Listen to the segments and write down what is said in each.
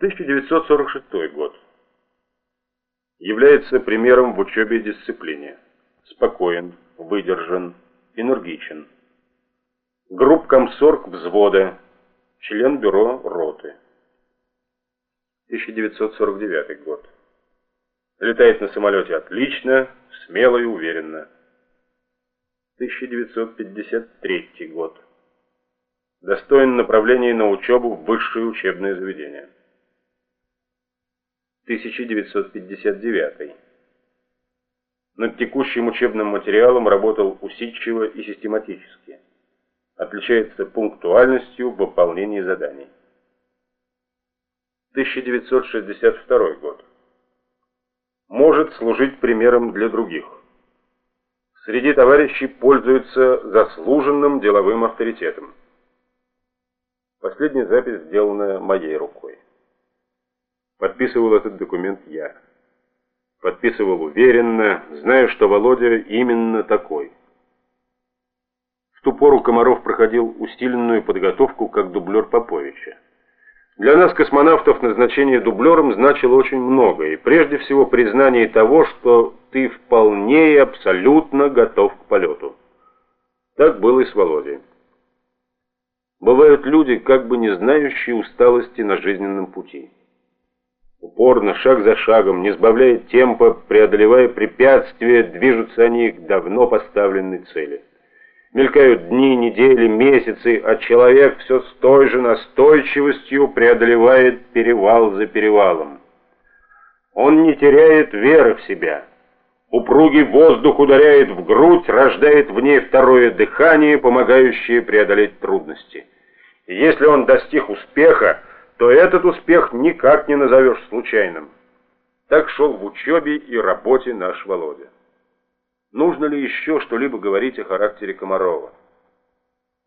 1946 год. Является примером в учебе и дисциплине. Спокоен, выдержан, энергичен. Группкомсорг взвода, член бюро роты. 1949 год. Летает на самолете отлично, смело и уверенно. 1953 год. Достоин направления на учебу в высшее учебное заведение. 1959. Над текущим учебным материалом работал усидчиво и систематически. Отличается пунктуальностью в выполнении заданий. 1962 год. Может служить примером для других. Среди товарищей пользуется заслуженным деловым авторитетом. Последняя запись сделана моей рукой. Подписывал этот документ я. Подписывал уверенно, зная, что Володя именно такой. В ту пору Комаров проходил усиленную подготовку как дублер Поповича. Для нас, космонавтов, назначение дублером значило очень много, и прежде всего признание того, что ты вполне и абсолютно готов к полету. Так было и с Володей. Бывают люди, как бы не знающие усталости на жизненном пути. Упорно, шаг за шагом, не сбавляя темпа, преодолевая препятствия, движутся они к давно поставленной цели. Мелькают дни, недели, месяцы, а человек все с той же настойчивостью преодолевает перевал за перевалом. Он не теряет веры в себя. Упругий воздух ударяет в грудь, рождает в ней второе дыхание, помогающее преодолеть трудности. И если он достиг успеха, то этот успех никак не назовешь случайным. Так шел в учебе и работе наш Володя. Нужно ли еще что-либо говорить о характере Комарова?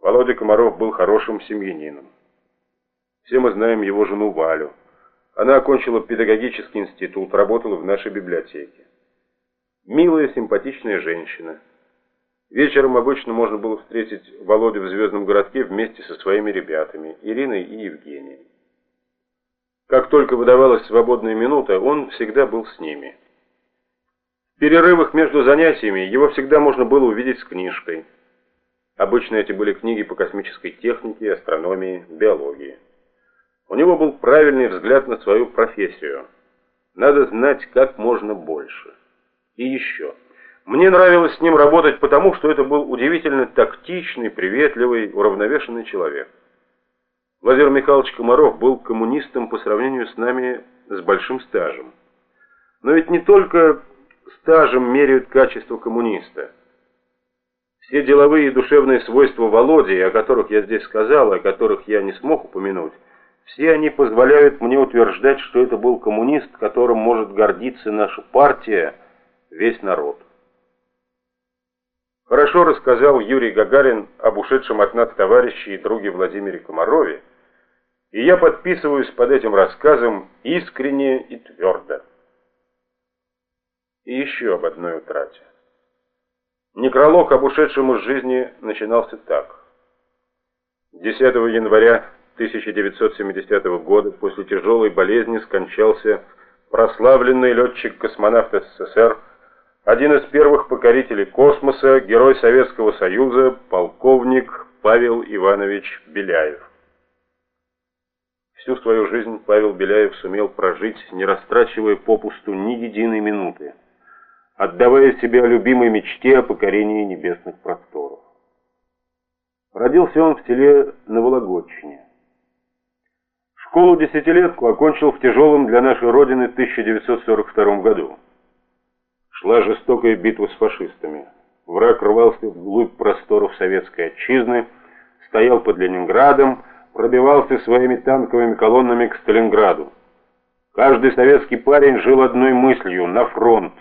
Володя Комаров был хорошим семьянином. Все мы знаем его жену Валю. Она окончила педагогический институт, работала в нашей библиотеке. Милая, симпатичная женщина. Вечером обычно можно было встретить Володю в Звездном городке вместе со своими ребятами, Ириной и Евгением. Как только выдавалась свободная минута, он всегда был с ними. В перерывах между занятиями его всегда можно было увидеть с книжкой. Обычно эти были книги по космической технике, астрономии, биологии. У него был правильный взгляд на свою профессию. Надо знать как можно больше. И еще. Мне нравилось с ним работать потому, что это был удивительно тактичный, приветливый, уравновешенный человек. Владимир Михайлович Комаров был коммунистом по сравнению с нами с большим стажем. Но ведь не только стажем меряют качество коммуниста. Все деловые и душевные свойства Володи, о которых я здесь сказал, о которых я не смог упомянуть, все они позволяют мне утверждать, что это был коммунист, которым может гордиться наша партия, весь народ. Хорошо рассказал Юрий Гагарин об ушедшем от нас товарище и друге Владимире Комарове, и я подписываюсь под этим рассказом искренне и твердо. И еще об одной утрате. Некролог об ушедшем из жизни начинался так. 10 января 1970 года после тяжелой болезни скончался прославленный летчик-космонавт СССР, один из первых покорителей космоса, герой Советского Союза, полковник Павел Иванович Беляев. Всю свою жизнь Павел Беляев сумел прожить, не растрачивая попусту ни единой минуты, отдавая себя любимой мечте о покорении небесных просторов. Родился он в селе Новологодчине. Школу-десятилетку окончил в тяжелом для нашей Родины 1942 году. Шла жестокая битва с фашистами. Враг рвался вглубь просторов советской отчизны, стоял под Ленинградом, пробивался своими танковыми колоннами к Сталинграду. Каждый советский парень жил одной мыслью – на фронт.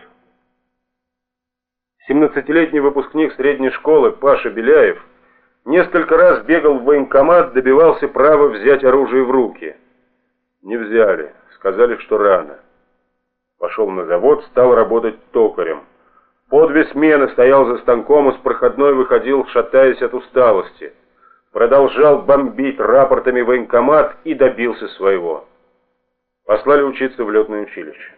17-летний выпускник средней школы Паша Беляев несколько раз бегал в военкомат, добивался права взять оружие в руки. Не взяли, сказали, что рано. Пошел на завод, стал работать токарем. По две смены стоял за станком и с проходной выходил, шатаясь от усталости продолжал бомбить рапортами военкомат и добился своего. Послали учиться в летное училище.